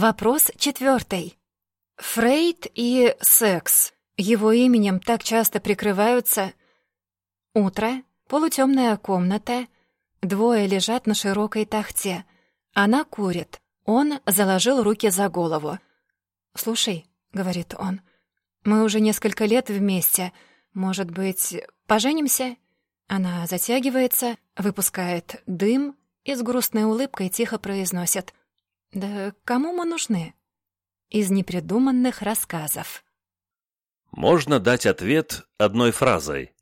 Вопрос четвертый. Фрейд и секс. Его именем так часто прикрываются. Утро, полутемная комната, двое лежат на широкой тахте. Она курит. Он заложил руки за голову. «Слушай», — говорит он, — «мы уже несколько лет вместе. Может быть, поженимся?» Она затягивается, выпускает дым и с грустной улыбкой тихо произносит. «Да кому мы нужны?» Из непридуманных рассказов. Можно дать ответ одной фразой.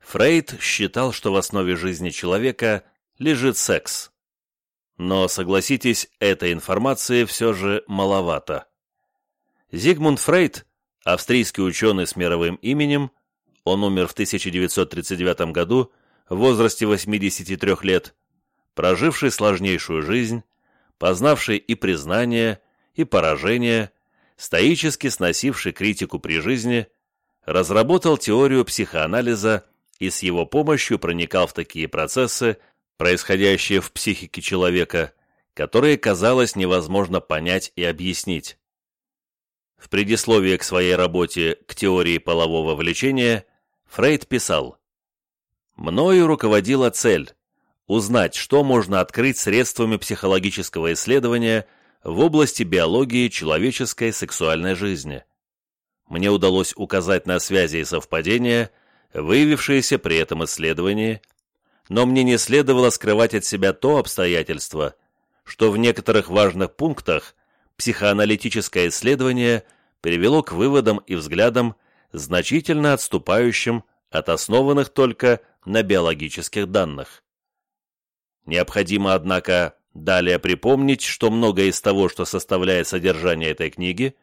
Фрейд считал, что в основе жизни человека лежит секс. Но, согласитесь, этой информации все же маловато. Зигмунд Фрейд, австрийский ученый с мировым именем, он умер в 1939 году в возрасте 83 лет, проживший сложнейшую жизнь, познавший и признание, и поражение, стоически сносивший критику при жизни, разработал теорию психоанализа и с его помощью проникал в такие процессы, происходящие в психике человека, которые казалось невозможно понять и объяснить. В предисловии к своей работе «К теории полового влечения» Фрейд писал «Мною руководила цель – узнать, что можно открыть средствами психологического исследования в области биологии человеческой сексуальной жизни. Мне удалось указать на связи и совпадения, выявившиеся при этом исследовании, но мне не следовало скрывать от себя то обстоятельство, что в некоторых важных пунктах психоаналитическое исследование привело к выводам и взглядам, значительно отступающим от основанных только на биологических данных. Необходимо, однако, далее припомнить, что многое из того, что составляет содержание этой книги,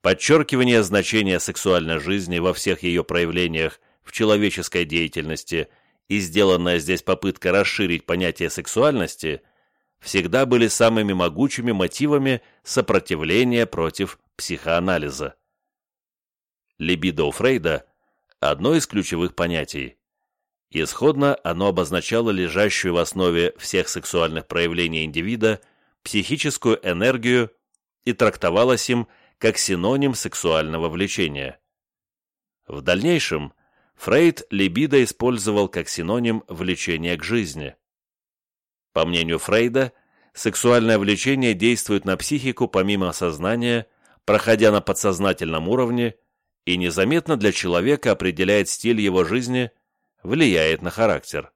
подчеркивание значения сексуальной жизни во всех ее проявлениях в человеческой деятельности и сделанная здесь попытка расширить понятие сексуальности, всегда были самыми могучими мотивами сопротивления против психоанализа либидо у Фрейда – одно из ключевых понятий. Исходно оно обозначало лежащую в основе всех сексуальных проявлений индивида психическую энергию и трактовалось им как синоним сексуального влечения. В дальнейшем Фрейд либидо использовал как синоним влечения к жизни. По мнению Фрейда, сексуальное влечение действует на психику помимо сознания, проходя на подсознательном уровне и незаметно для человека определяет стиль его жизни, влияет на характер.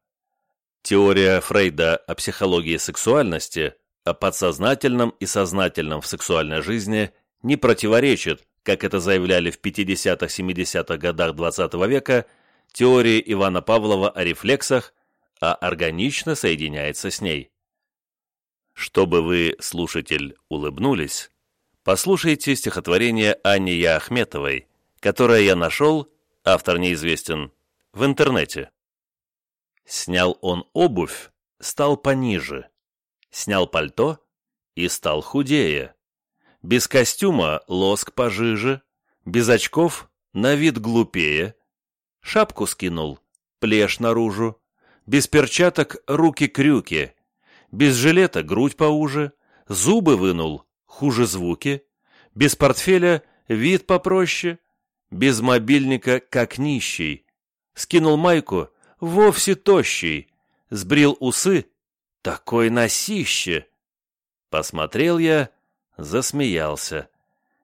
Теория Фрейда о психологии сексуальности, о подсознательном и сознательном в сексуальной жизни не противоречит, как это заявляли в 50-70-х годах XX -го века, теории Ивана Павлова о рефлексах, а органично соединяется с ней. Чтобы вы, слушатель, улыбнулись, послушайте стихотворение Анни Яхметовой которое я нашел, автор неизвестен, в интернете. Снял он обувь, стал пониже. Снял пальто и стал худее. Без костюма лоск пожиже, без очков на вид глупее. Шапку скинул, плешь наружу, без перчаток руки-крюки, без жилета грудь поуже, зубы вынул, хуже звуки, без портфеля вид попроще, без мобильника как нищий, скинул майку вовсе тощий, сбрил усы, такой носище. Посмотрел я, засмеялся.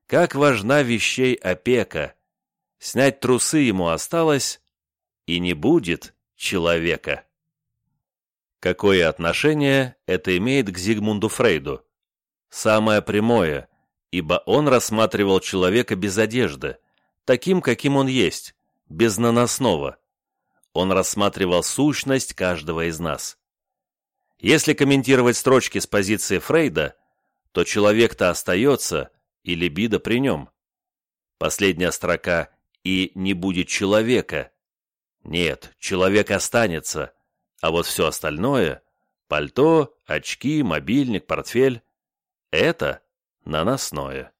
Как важна вещей опека. Снять трусы ему осталось, и не будет человека. Какое отношение это имеет к Зигмунду Фрейду? Самое прямое, ибо он рассматривал человека без одежды, таким, каким он есть, без наносного. Он рассматривал сущность каждого из нас. Если комментировать строчки с позиции Фрейда, то человек-то остается, и либидо при нем. Последняя строка «и не будет человека». Нет, человек останется, а вот все остальное – пальто, очки, мобильник, портфель – это наносное.